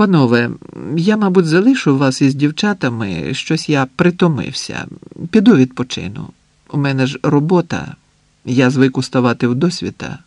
Панове, я, мабуть, залишу вас із дівчатами, щось я притомився. Піду відпочину. У мене ж робота, я звик уставати в досвіта.